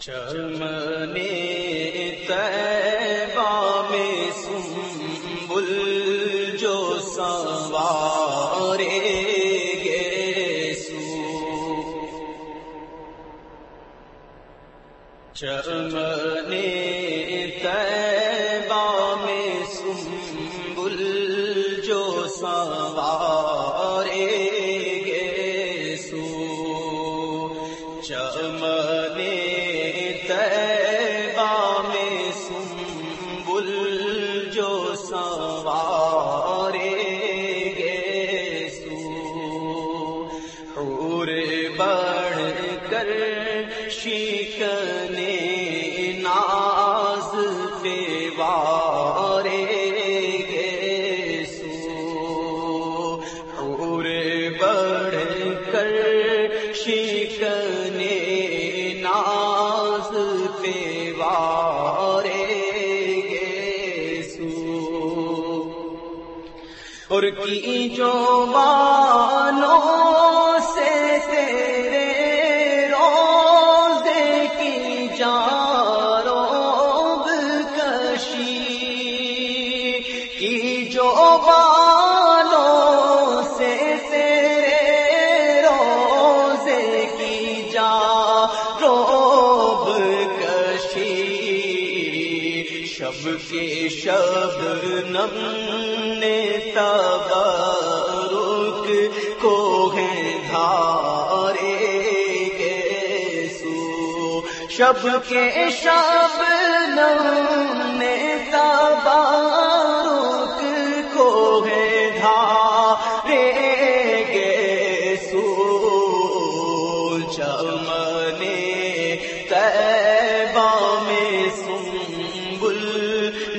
چمنے تیبا میں سنبل جو سوارے گے سو چمنے تیبا میں سنبل بڑھ کر شیکنے ناز پہ وارے گے سو حور بڑھ کر شیکنے ناز وارے گے سو اور کی جو بانوں جو بانوں سے تیرے روزے کی جا روب کشی، شب کے شب نم نے تبرک کو ہے دھارے گے سو۔ شب کے شب نم نے تبرک چمنے تیبا میں سنبل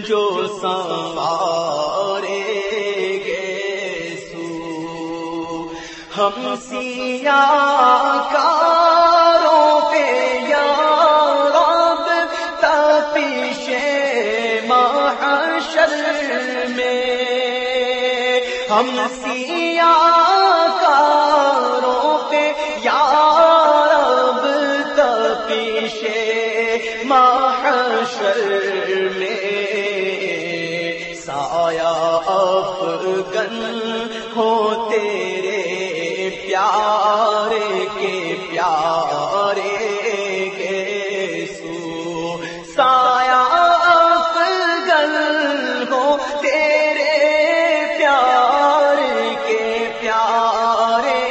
جو سوارے گے سو۔ ہم سیا کاروں پہ یا رب تپیش محشر میں۔ ہم سیا کاروں افغن ہو تیرے پیار کے پیارے گے سو سایہ افغن ہو تیرے پیار کے پیارے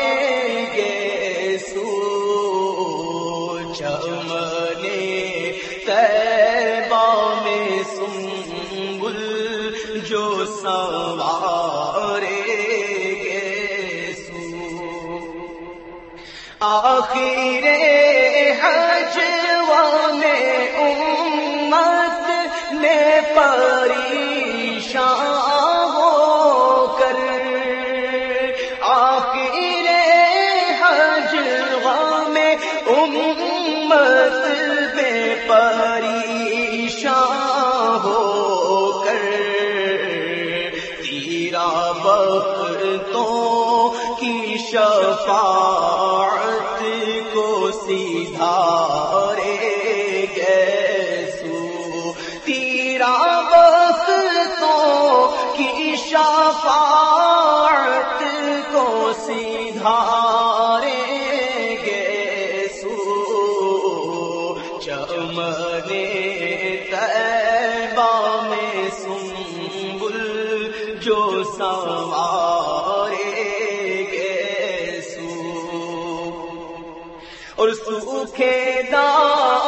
گے سو چمنے تیبا میں سنبل جو سوارے آخر حج میں امت نے پریشان ہو کر آخر حج میں امت بے پریشان ہو کر تیرا وقتوں کی شفاعت سیدھا رے گیسو تیرا بس تو کی شفاعت کو سیدھا سوکھے دانوں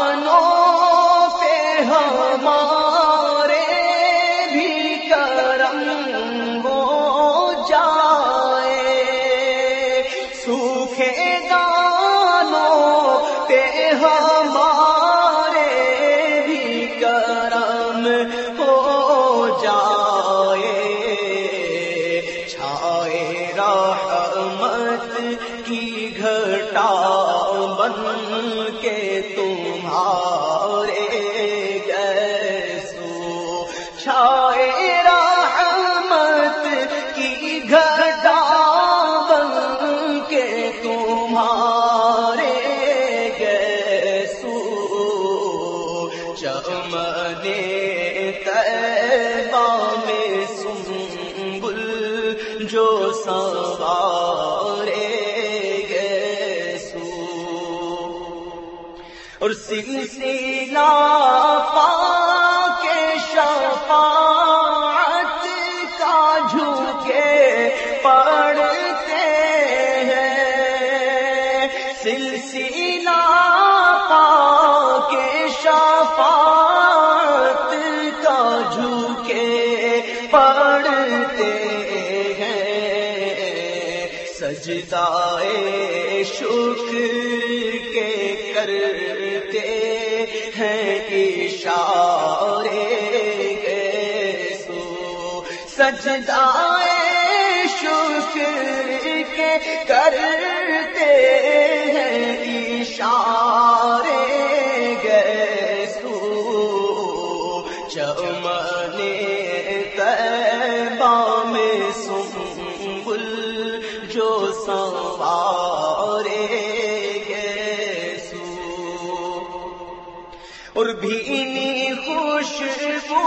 بن کے تمہارے گیسو چھائے رحمت کی گھٹا بن کے تمہارے گیسو چمنے تیبا میں سنبل جو سوارے اور سلسلہ پا کے شفاعت کا جھوکے پڑتے ہیں۔ سلسلہ پا کے شفاعت کا جھوکے پڑتے ہیں۔ سجدائے شکر کے کرتے ہیں اشارے سو سجدائے شکر کے کرتے ہیں اشارے اور بھینی خوشبو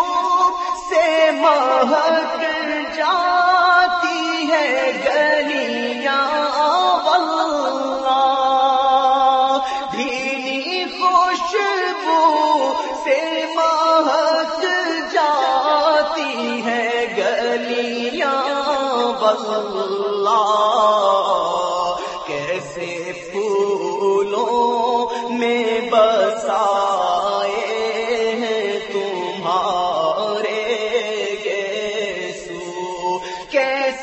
سے مہک جاتی ہے گلیاں واللہ۔ بھینی خوشبو سے مہک جاتی ہے گلیاں واللہ۔ کیسے پھولوں میں بسائے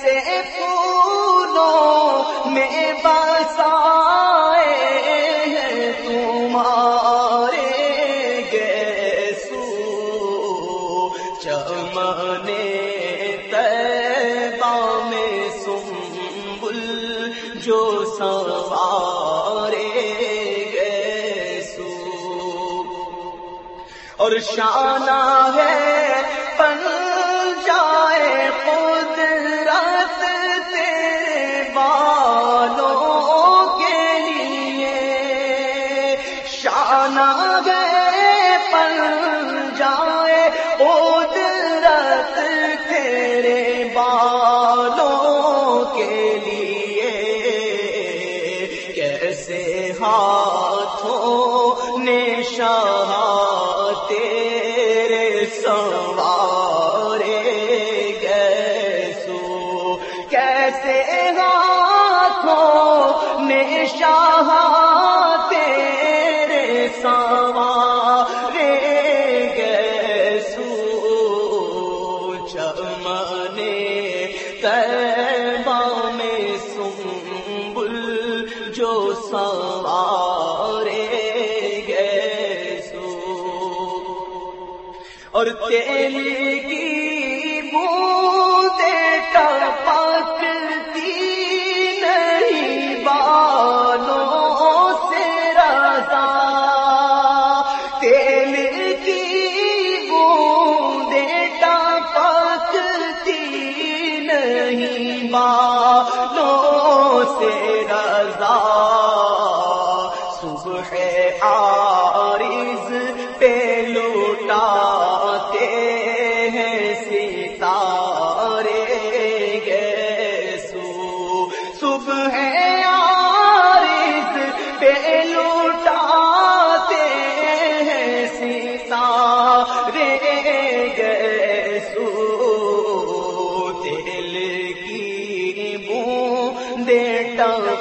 کیسے پھولوں میں بسائے ہیں تمہارے گیسو چمنے تیبا میں سنبل جو سوارے گیسو اور شانہ ہے تیرے بالوں کے لیے کیسے ہاتھوں نے شاہ تیرے سوارے گیسو؟ کیسے ہاتھوں نے شاہ جو سوارے گیسو اور تیل کی بوندے ٹپکتی نہیں، بالوں سے رضا تیل کی بوندے ٹپکتی نہیں، بالوں سے رضا۔ صبح عارض پہ لوٹاتے ہیں ستارے گیسو۔ صبح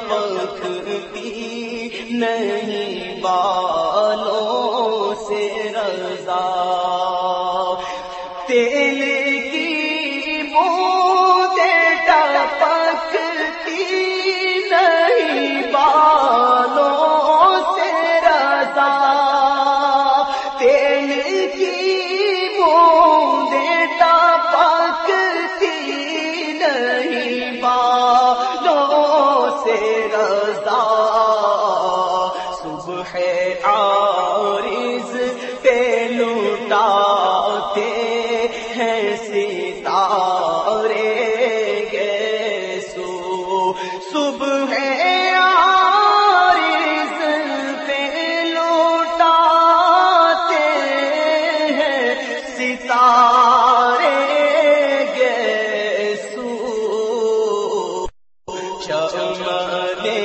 ٹپکتی نہیں بالوں سے رضا۔ ستارے رے گے سو صبح پہ لوٹاتے ہیں۔ ستارے گے سو چمنے